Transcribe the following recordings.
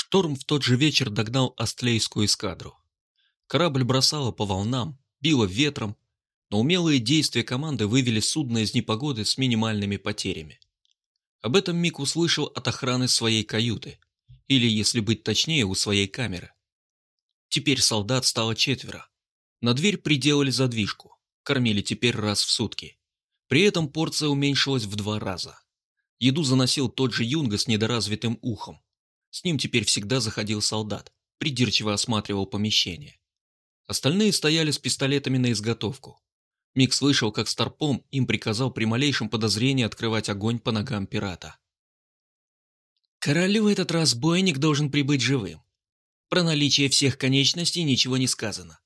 Шторм в тот же вечер догнал Астлейскую эскадру. Корабль бросало по волнам, било ветром, но умелые действия команды вывели судно из непогоды с минимальными потерями. Об этом Мик услышал от охраны своей каюты, или, если быть точнее, у своей камеры. Теперь солдат стало четверо. На дверь приделали задвижку, кормили теперь раз в сутки. При этом порция уменьшилась в два раза. Еду заносил тот же Юнга с недоразвитым ухом. С ним теперь всегда заходил солдат, придирчиво осматривал помещение. Остальные стояли с пистолетами на изготовку. Мик слышал, как Старпом им приказал при малейшем подозрении открывать огонь по ногам пирата. «Королю этот разбойник должен прибыть живым. Про наличие всех конечностей ничего не сказано».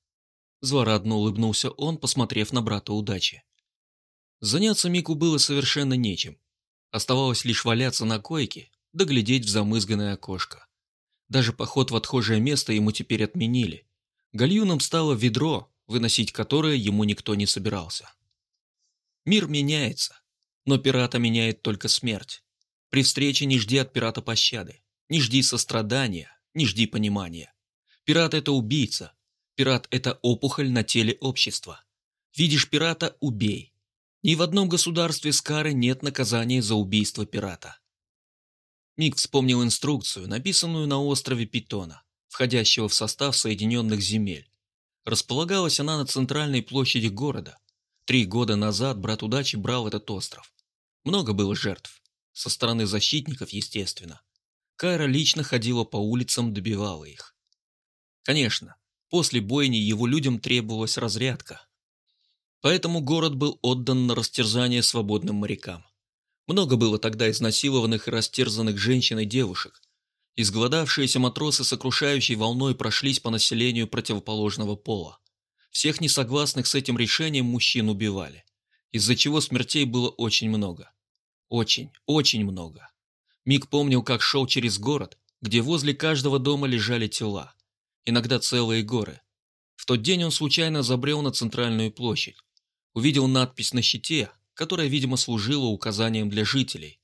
Злорадно улыбнулся он, посмотрев на брата удачи. Заняться Мику было совершенно нечем. Оставалось лишь валяться на койке, да глядеть в замызганное окошко. Даже поход в отхожее место ему теперь отменили. Гальюном стало ведро, выносить которое ему никто не собирался. Мир меняется, но пирата меняет только смерть. При встрече не жди от пирата пощады, не жди сострадания, не жди понимания. Пират – это убийца, пират – это опухоль на теле общества. Видишь пирата – убей. Ни в одном государстве Скары нет наказания за убийство пирата. Мик вспомнил инструкцию, написанную на острове Питона, входящего в состав Соединенных земель. Располагалась она на центральной площади города. Три года назад брат удачи брал этот остров. Много было жертв. Со стороны защитников, естественно. Кайра лично ходила по улицам, добивала их. Конечно, после бойни его людям требовалась разрядка. Поэтому город был отдан на растерзание свободным морякам. Много было тогда изнасилованных и растерзанных женщин и девушек. Изголодавшиеся матросы сокрушающей волной прошлись по населению противоположного пола. Всех несогласных с этим решением мужчин убивали, из-за чего смертей было очень много. Очень, очень много. Мик помнил, как шел через город, где возле каждого дома лежали тела. Иногда целые горы. В тот день он случайно забрел на центральную площадь. Увидел надпись на щите, которая, видимо, служила указанием для жителей.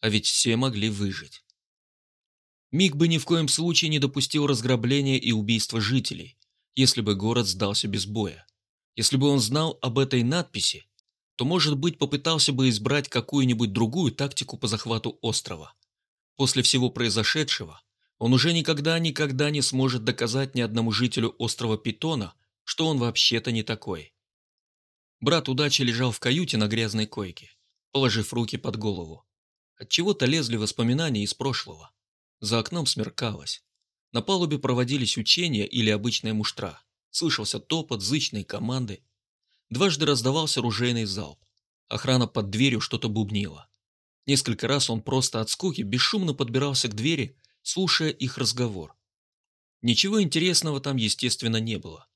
А ведь все могли выжить. Миг бы ни в коем случае не допустил разграбления и убийства жителей, если бы город сдался без боя. Если бы он знал об этой надписи, то, может быть, попытался бы избрать какую-нибудь другую тактику по захвату острова. После всего произошедшего, он уже никогда-никогда не сможет доказать ни одному жителю острова Питона, что он вообще-то не такой. Брат удачи лежал в каюте на грязной койке, положив руки под голову. От чего то лезли воспоминания из прошлого. За окном смеркалось. На палубе проводились учения или обычная муштра. Слышался топот, зычные команды. Дважды раздавался ружейный залп. Охрана под дверью что-то бубнила. Несколько раз он просто от скуки бесшумно подбирался к двери, слушая их разговор. Ничего интересного там, естественно, не было.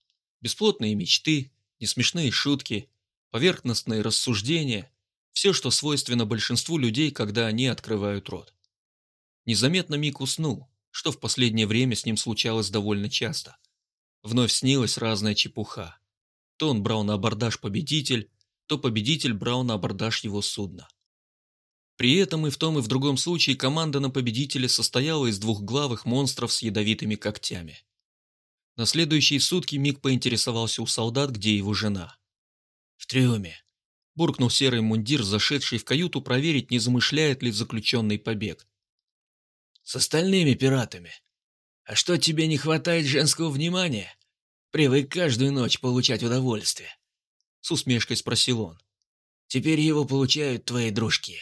Бесплотные мечты, несмешные шутки, поверхностные рассуждения – все, что свойственно большинству людей, когда они открывают рот. Незаметно Мик уснул, что в последнее время с ним случалось довольно часто. Вновь снилась разная чепуха. То он брал на абордаж победитель, то победитель брал на абордаж его судно. При этом и в том, и в другом случае команда на победителе состояла из двухглавых монстров с ядовитыми когтями. На следующие сутки Мик поинтересовался у солдат, где его жена. «В трюме», – буркнул серый мундир, зашедший в каюту проверить, не замышляет ли заключенный побег. «С остальными пиратами. А что, тебе не хватает женского внимания? Привык каждую ночь получать удовольствие?» С усмешкой спросил он. «Теперь его получают твои дружки».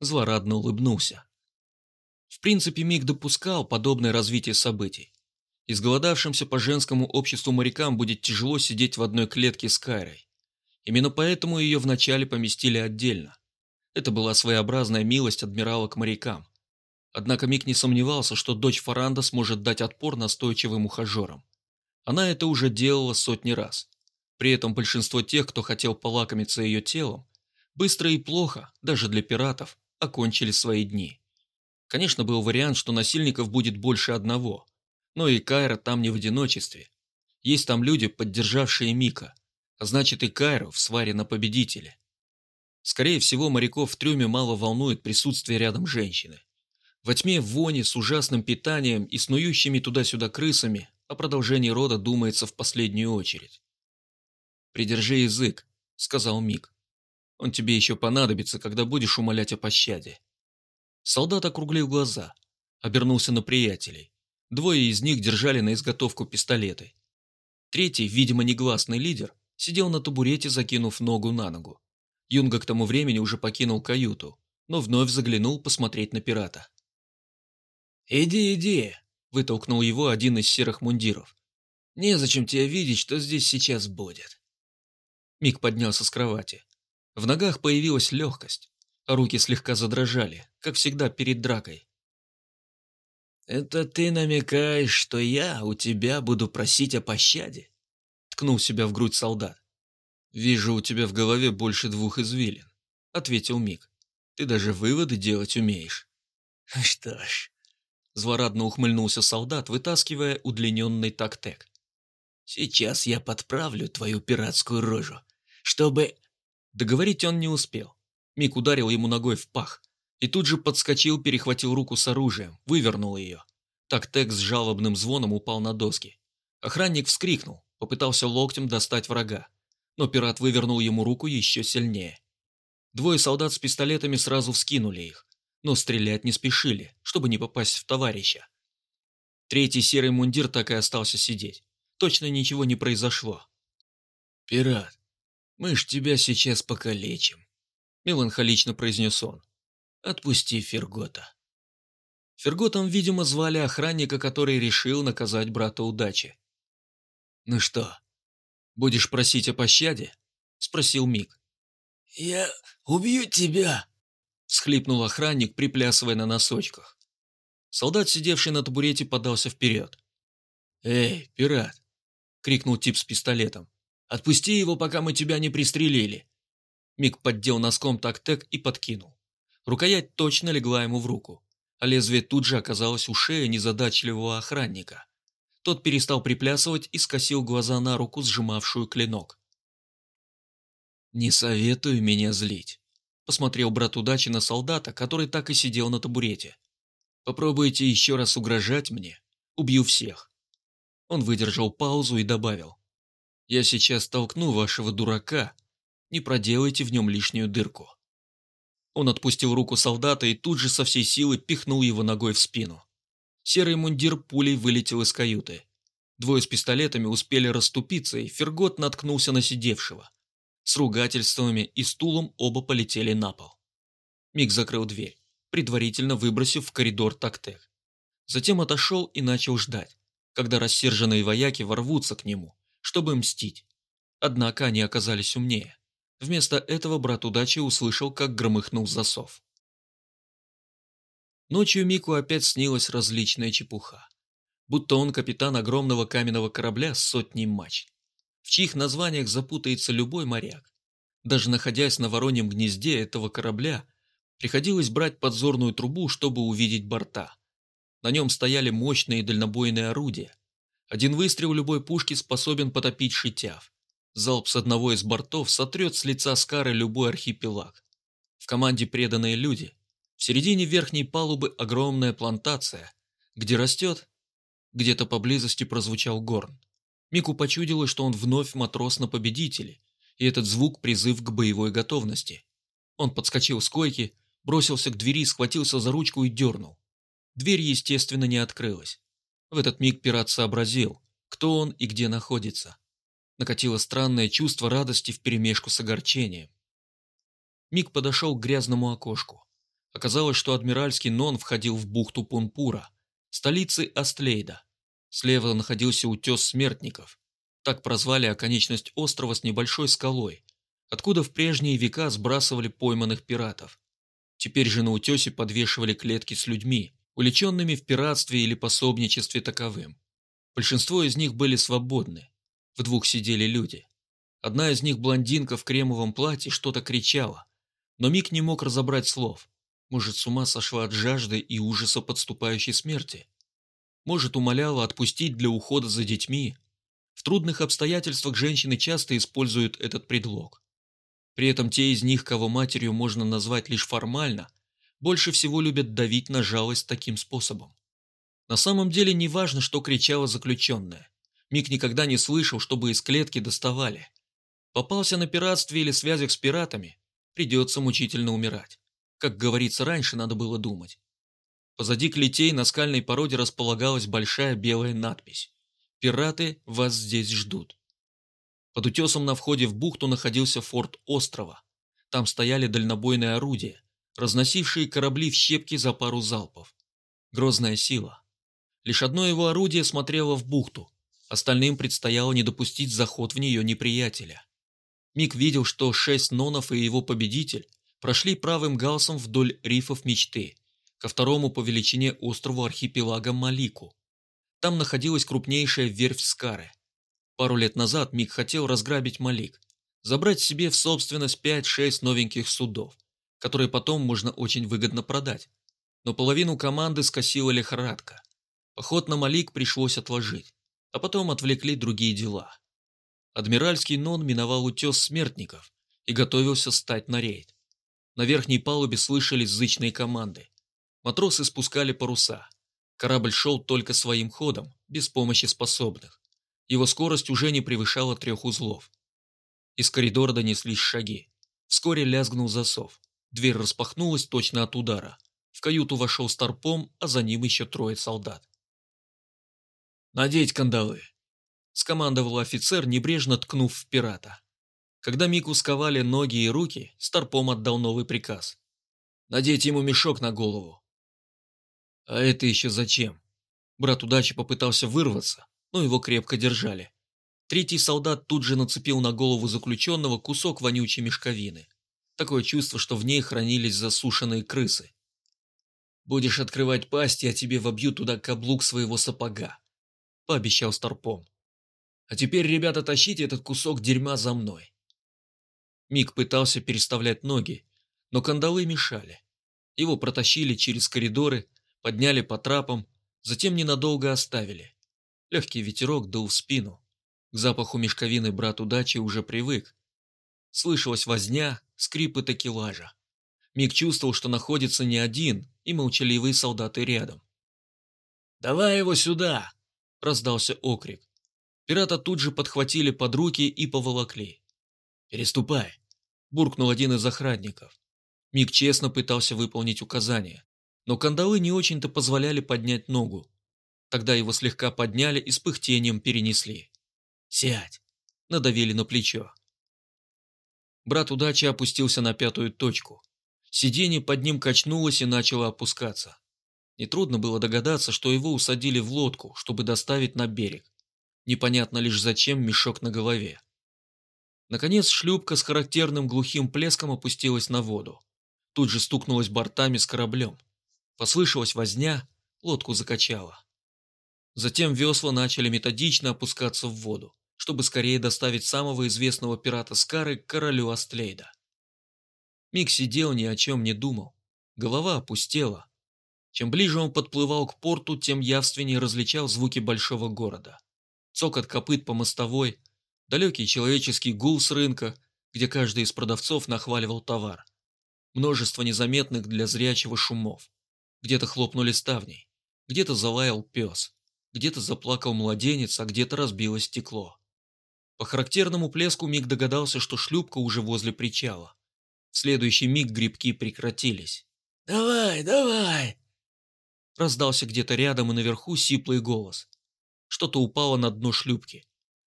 Злорадно улыбнулся. В принципе, Миг допускал подобное развитие событий. Изголодавшимся по женскому обществу морякам будет тяжело сидеть в одной клетке с Кайрой. Именно поэтому ее вначале поместили отдельно. Это была своеобразная милость адмирала к морякам. Однако Мик не сомневался, что дочь Фаранда сможет дать отпор настойчивым ухажерам. Она это уже делала сотни раз. При этом большинство тех, кто хотел полакомиться ее телом, быстро и плохо, даже для пиратов, окончили свои дни. Конечно, был вариант, что насильников будет больше одного, но и Кайра там не в одиночестве. Есть там люди, поддержавшие Мика, значит и Кайру в сваре на победителе. Скорее всего, моряков в трюме мало волнует присутствие рядом женщины. Во тьме вони с ужасным питанием и снующими туда-сюда крысами о продолжении рода думается в последнюю очередь. «Придержи язык», — сказал Мик. «Он тебе еще понадобится, когда будешь умолять о пощаде». Солдат округлил глаза, обернулся на приятелей. Двое из них держали на изготовку пистолеты. Третий, видимо, негласный лидер, сидел на табурете, закинув ногу на ногу. Юнга к тому времени уже покинул каюту, но вновь заглянул посмотреть на пирата. «Иди, иди!» – вытолкнул его один из серых мундиров. «Незачем тебе видеть, что здесь сейчас будет». Мик поднялся с кровати. В ногах появилась легкость, а руки слегка задрожали, как всегда перед дракой. «Это ты намекаешь, что я у тебя буду просить о пощаде?» Ткнул себя в грудь солдат. «Вижу у тебя в голове больше двух извилин», — ответил Мик. «Ты даже выводы делать умеешь». «Что ж, Злорадно ухмыльнулся солдат, вытаскивая удлиненный тактек. «Сейчас я подправлю твою пиратскую рожу, чтобы...» Договорить он не успел. Мик ударил ему ногой в пах и тут же подскочил, перехватил руку с оружием, вывернул ее. Тактек с жалобным звоном упал на доски. Охранник вскрикнул, попытался локтем достать врага, но пират вывернул ему руку еще сильнее. Двое солдат с пистолетами сразу вскинули их, но стрелять не спешили, чтобы не попасть в товарища. Третий серый мундир так и остался сидеть. Точно ничего не произошло. «Пират, мы ж тебя сейчас покалечим», — меланхолично произнес он. «Отпусти Фергота». Ферготом, видимо, звали охранника, который решил наказать брата удачи. «Ну что, будешь просить о пощаде?» — спросил Мик. «Я убью тебя!» всхлипнул охранник, приплясывая на носочках. Солдат, сидевший на табурете, подался вперед. «Эй, пират!» — крикнул тип с пистолетом. «Отпусти его, пока мы тебя не пристрелили!» Миг поддел носком так-тек и подкинул. Рукоять точно легла ему в руку, а лезвие тут же оказалось у шеи незадачливого охранника. Тот перестал приплясывать и скосил глаза на руку, сжимавшую клинок. «Не советую меня злить», Посмотрел брат удачи на солдата, который так и сидел на табурете. «Попробуйте еще раз угрожать мне. Убью всех». Он выдержал паузу и добавил. «Я сейчас толкну вашего дурака. Не проделайте в нем лишнюю дырку». Он отпустил руку солдата и тут же со всей силы пихнул его ногой в спину. Серый мундир пулей вылетел из каюты. Двое с пистолетами успели расступиться, и Фергот наткнулся на сидевшего. С ругательствами и стулом оба полетели на пол. Миг закрыл дверь, предварительно выбросив в коридор тактек. Затем отошел и начал ждать, когда рассерженные вояки ворвутся к нему, чтобы мстить. Однако они оказались умнее. Вместо этого брат удачи услышал, как громыхнул засов. Ночью Мику опять снилась различная чепуха. Будто он капитан огромного каменного корабля с сотней мачт в чьих названиях запутается любой моряк. Даже находясь на вороньем гнезде этого корабля, приходилось брать подзорную трубу, чтобы увидеть борта. На нем стояли мощные дальнобойные орудия. Один выстрел любой пушки способен потопить шитяв. Залп с одного из бортов сотрет с лица Скары любой архипелаг. В команде преданные люди. В середине верхней палубы огромная плантация, где растет... Где-то поблизости прозвучал горн. Мику почудилось, что он вновь матрос на победителе, и этот звук – призыв к боевой готовности. Он подскочил с койки, бросился к двери, схватился за ручку и дернул. Дверь, естественно, не открылась. В этот миг пират сообразил, кто он и где находится. Накатило странное чувство радости вперемешку с огорчением. Мик подошел к грязному окошку. Оказалось, что адмиральский Нон входил в бухту Пунпура, столицы Астлейда. Слева находился утес смертников. Так прозвали оконечность острова с небольшой скалой, откуда в прежние века сбрасывали пойманных пиратов. Теперь же на утесе подвешивали клетки с людьми, уличенными в пиратстве или пособничестве таковым. Большинство из них были свободны. В двух сидели люди. Одна из них, блондинка в кремовом платье, что-то кричала. Но Мик не мог разобрать слов. Может, с ума сошла от жажды и ужаса подступающей смерти? может, умоляла отпустить для ухода за детьми. В трудных обстоятельствах женщины часто используют этот предлог. При этом те из них, кого матерью можно назвать лишь формально, больше всего любят давить на жалость таким способом. На самом деле не важно, что кричала заключенная. Мик никогда не слышал, чтобы из клетки доставали. Попался на пиратстве или связях с пиратами, придется мучительно умирать. Как говорится, раньше надо было думать. Позади клетей на скальной породе располагалась большая белая надпись «Пираты вас здесь ждут». Под утесом на входе в бухту находился форт острова. Там стояли дальнобойные орудия, разносившие корабли в щепки за пару залпов. Грозная сила. Лишь одно его орудие смотрело в бухту, остальным предстояло не допустить заход в нее неприятеля. Мик видел, что шесть нонов и его победитель прошли правым галсом вдоль рифов мечты, ко второму по величине острову архипелага Малику. Там находилась крупнейшая верфь Скары. Пару лет назад Мик хотел разграбить Малик, забрать себе в собственность 5-6 новеньких судов, которые потом можно очень выгодно продать. Но половину команды скосила лихорадка. Поход на Малик пришлось отложить, а потом отвлекли другие дела. Адмиральский нон миновал утес смертников и готовился стать на рейд. На верхней палубе слышались зычные команды. Матросы спускали паруса. Корабль шел только своим ходом, без помощи способных. Его скорость уже не превышала трех узлов. Из коридора донеслись шаги. Вскоре лязгнул засов. Дверь распахнулась точно от удара. В каюту вошел Старпом, а за ним еще трое солдат. «Надеть кандалы!» – скомандовал офицер, небрежно ткнув в пирата. Когда Мику сковали ноги и руки, Старпом отдал новый приказ. «Надеть ему мешок на голову». «А это еще зачем?» Брат удачи попытался вырваться, но его крепко держали. Третий солдат тут же нацепил на голову заключенного кусок вонючей мешковины. Такое чувство, что в ней хранились засушенные крысы. «Будешь открывать пасть, я тебе вобью туда каблук своего сапога», – пообещал Старпом. «А теперь, ребята, тащите этот кусок дерьма за мной». Мик пытался переставлять ноги, но кандалы мешали. Его протащили через коридоры, подняли по трапам, затем ненадолго оставили. Легкий ветерок дул в спину. К запаху мешковины брат удачи уже привык. Слышалась возня, скрипы такелажа. Мик чувствовал, что находится не один, и молчаливые солдаты рядом. «Давай его сюда!» – раздался окрик. Пирата тут же подхватили под руки и поволокли. «Переступай!» – буркнул один из охранников. Мик честно пытался выполнить указания, но кандалы не очень-то позволяли поднять ногу. Тогда его слегка подняли и с пыхтением перенесли. «Сядь!» – надавили на плечо. Брат удачи опустился на пятую точку. Сиденье под ним качнулось и начало опускаться. Нетрудно было догадаться, что его усадили в лодку, чтобы доставить на берег. Непонятно лишь зачем мешок на голове. Наконец шлюпка с характерным глухим плеском опустилась на воду. Тут же стукнулась бортами с кораблем. Послышалась возня, лодку закачала. Затем весла начали методично опускаться в воду, чтобы скорее доставить самого известного пирата Скары к королю Астлейда. Мик сидел ни о чем не думал. Голова опустела. Чем ближе он подплывал к порту, тем явственнее различал звуки большого города. Цокот копыт по мостовой, далекий человеческий гул с рынка, где каждый из продавцов нахваливал товар. Множество незаметных для зрячего шумов. Где-то хлопнули ставни, где-то залаял пес, где-то заплакал младенец, а где-то разбилось стекло. По характерному плеску Миг догадался, что шлюпка уже возле причала. В следующий миг грибки прекратились. «Давай, давай!» Раздался где-то рядом и наверху сиплый голос. Что-то упало на дно шлюпки.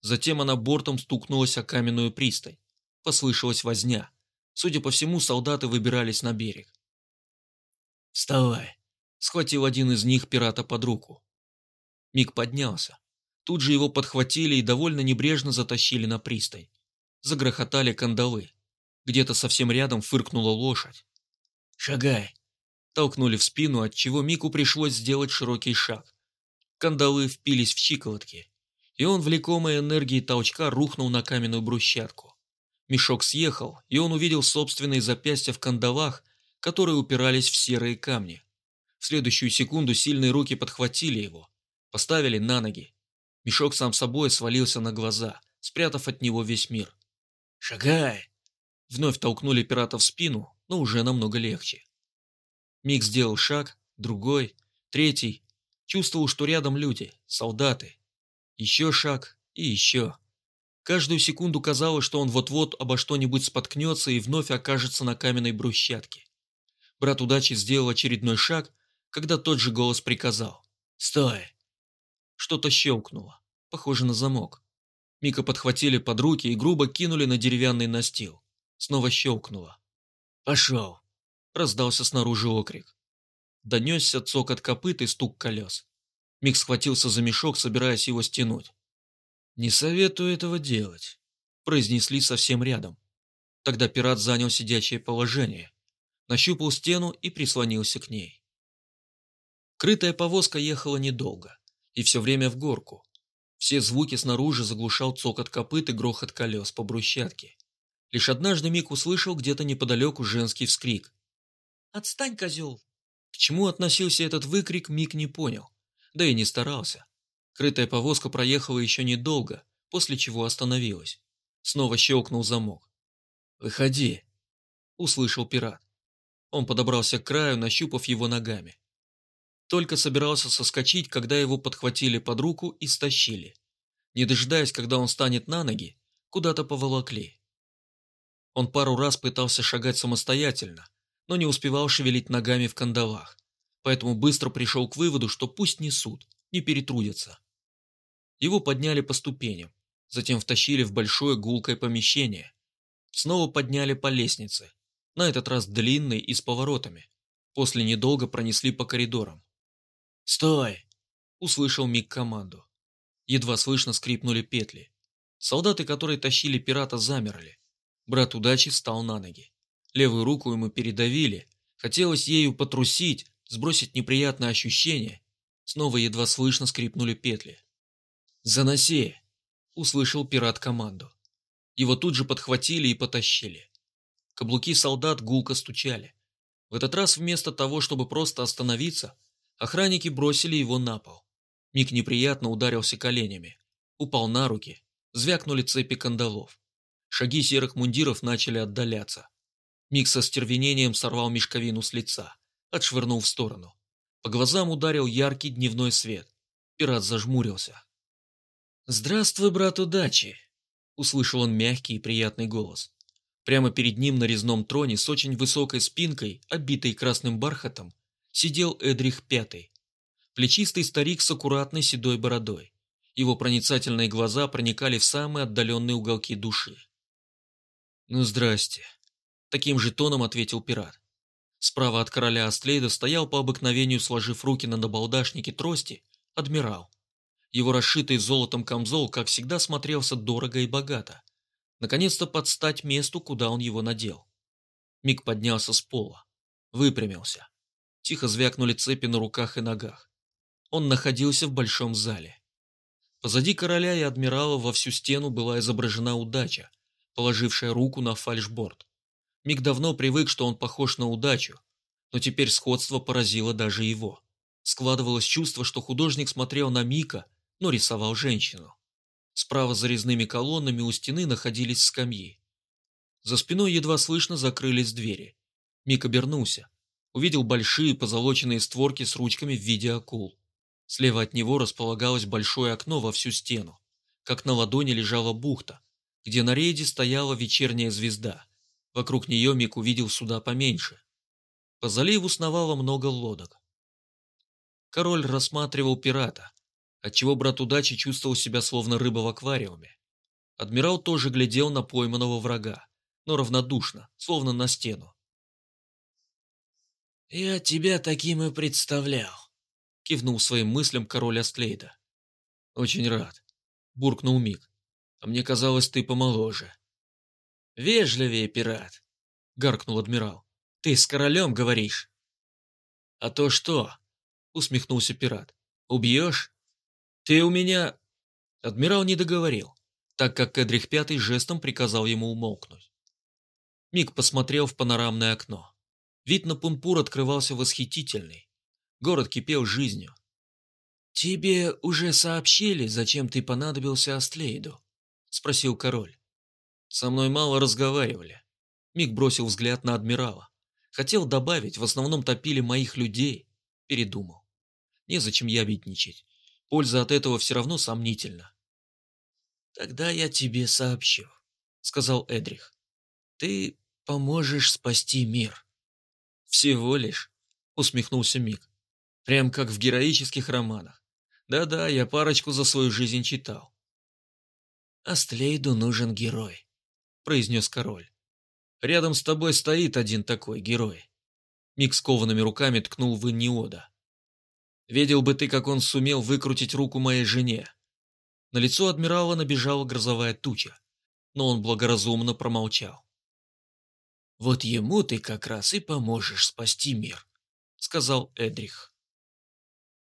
Затем она бортом стукнулась о каменную пристань. Послышалась возня. Судя по всему, солдаты выбирались на берег. «Вставай!» – схватил один из них пирата под руку. Миг поднялся. Тут же его подхватили и довольно небрежно затащили на пристань. Загрохотали кандалы. Где-то совсем рядом фыркнула лошадь. «Шагай!» Толкнули в спину, отчего Мику пришлось сделать широкий шаг. Кандалы впились в щиколотки и он, влекомой энергией толчка, рухнул на каменную брусчатку. Мешок съехал, и он увидел собственные запястья в кандалах, которые упирались в серые камни. В следующую секунду сильные руки подхватили его, поставили на ноги. Мешок сам собой свалился на глаза, спрятав от него весь мир. «Шагай!» Вновь толкнули пирата в спину, но уже намного легче. Мик сделал шаг, другой, третий. Чувствовал, что рядом люди, солдаты. Еще шаг и еще. Каждую секунду казалось, что он вот-вот обо что-нибудь споткнется и вновь окажется на каменной брусчатке. Брат удачи сделал очередной шаг, когда тот же голос приказал. «Стой!» Что-то щелкнуло, похоже на замок. Мика подхватили под руки и грубо кинули на деревянный настил. Снова щелкнуло. «Пошел!» – раздался снаружи окрик. Донесся цокот копыт и стук колес. Мик схватился за мешок, собираясь его стянуть. «Не советую этого делать», – произнесли совсем рядом. Тогда пират занял сидячее положение, нащупал стену и прислонился к ней. Крытая повозка ехала недолго, и все время в горку. Все звуки снаружи заглушал цокот копыт и грохот колес по брусчатке. Лишь однажды Мик услышал где-то неподалеку женский вскрик. «Отстань, козел!» К чему относился этот выкрик, Мик не понял, да и не старался. Крытая повозка проехала еще недолго, после чего остановилась. Снова щелкнул замок. «Выходи!» – услышал пират. Он подобрался к краю, нащупав его ногами. Только собирался соскочить, когда его подхватили под руку и стащили. Не дожидаясь, когда он станет на ноги, куда-то поволокли. Он пару раз пытался шагать самостоятельно, но не успевал шевелить ногами в кандалах, поэтому быстро пришел к выводу, что пусть несут, не перетрудятся. Его подняли по ступеням, затем втащили в большое гулкое помещение. Снова подняли по лестнице, на этот раз длинной и с поворотами. После недолго пронесли по коридорам. «Стой!» – услышал Мик команду. Едва слышно скрипнули петли. Солдаты, которые тащили пирата, замерли. Брат удачи встал на ноги. Левую руку ему передавили. Хотелось ею потрусить, сбросить неприятное ощущение. Снова едва слышно скрипнули петли. «Заноси!» – услышал пират команду. Его тут же подхватили и потащили. Каблуки солдат гулко стучали. В этот раз вместо того, чтобы просто остановиться, Охранники бросили его на пол. Мик неприятно ударился коленями. Упал на руки. Звякнули цепи кандалов. Шаги серых мундиров начали отдаляться. Мик со стервенением сорвал мешковину с лица. Отшвырнул в сторону. По глазам ударил яркий дневной свет. Пират зажмурился. «Здравствуй, брат удачи!» Услышал он мягкий и приятный голос. Прямо перед ним на резном троне с очень высокой спинкой, обитой красным бархатом, сидел Эдрих Пятый. Плечистый старик с аккуратной седой бородой. Его проницательные глаза проникали в самые отдаленные уголки души. «Ну, здрасте», — таким же тоном ответил пират. Справа от короля Астлейда стоял по обыкновению, сложив руки на набалдашнике трости, адмирал. Его расшитый золотом камзол, как всегда, смотрелся дорого и богато. Наконец-то под стать месту, куда он его надел. Миг поднялся с пола, выпрямился. Тихо звякнули цепи на руках и ногах. Он находился в большом зале. Позади короля и адмирала во всю стену была изображена удача, положившая руку на фальшборд. Миг давно привык, что он похож на удачу, но теперь сходство поразило даже его. Складывалось чувство, что художник смотрел на Мика, но рисовал женщину. Справа за резными колоннами у стены находились скамьи. За спиной едва слышно закрылись двери. Мик обернулся увидел большие позолоченные створки с ручками в виде акул. Слева от него располагалось большое окно во всю стену. Как на ладони лежала бухта, где на рейде стояла вечерняя звезда. Вокруг нее Мик увидел суда поменьше. По заливу сновало много лодок. Король рассматривал пирата, отчего брат удачи чувствовал себя словно рыба в аквариуме. Адмирал тоже глядел на пойманного врага, но равнодушно, словно на стену. «Я тебя таким и представлял», — кивнул своим мыслям король Астлейда. «Очень рад», — буркнул Мик. «А мне казалось, ты помоложе». «Вежливее, пират», — гаркнул адмирал. «Ты с королем говоришь?» «А то что?» — усмехнулся пират. «Убьешь?» «Ты у меня...» Адмирал не договорил, так как Эдрих Пятый жестом приказал ему умолкнуть. Мик посмотрел в панорамное окно. Вид на Пунпур открывался восхитительный. Город кипел жизнью. «Тебе уже сообщили, зачем ты понадобился Астлейду?» — спросил король. «Со мной мало разговаривали». Миг бросил взгляд на адмирала. Хотел добавить, в основном топили моих людей. Передумал. Незачем ябедничать. Польза от этого все равно сомнительна. «Тогда я тебе сообщу», — сказал Эдрих. «Ты поможешь спасти мир». «Всего лишь», — усмехнулся Мик. «Прям как в героических романах. Да-да, я парочку за свою жизнь читал». «Астлейду нужен герой», — произнес король. Рядом с тобой стоит один такой герой. Мик с коваными руками ткнул в Инниода. Видел бы ты, как он сумел выкрутить руку моей жене. На лицо адмирала набежала грозовая туча, но он благоразумно промолчал. «Вот ему ты как раз и поможешь спасти мир», — сказал Эдрих.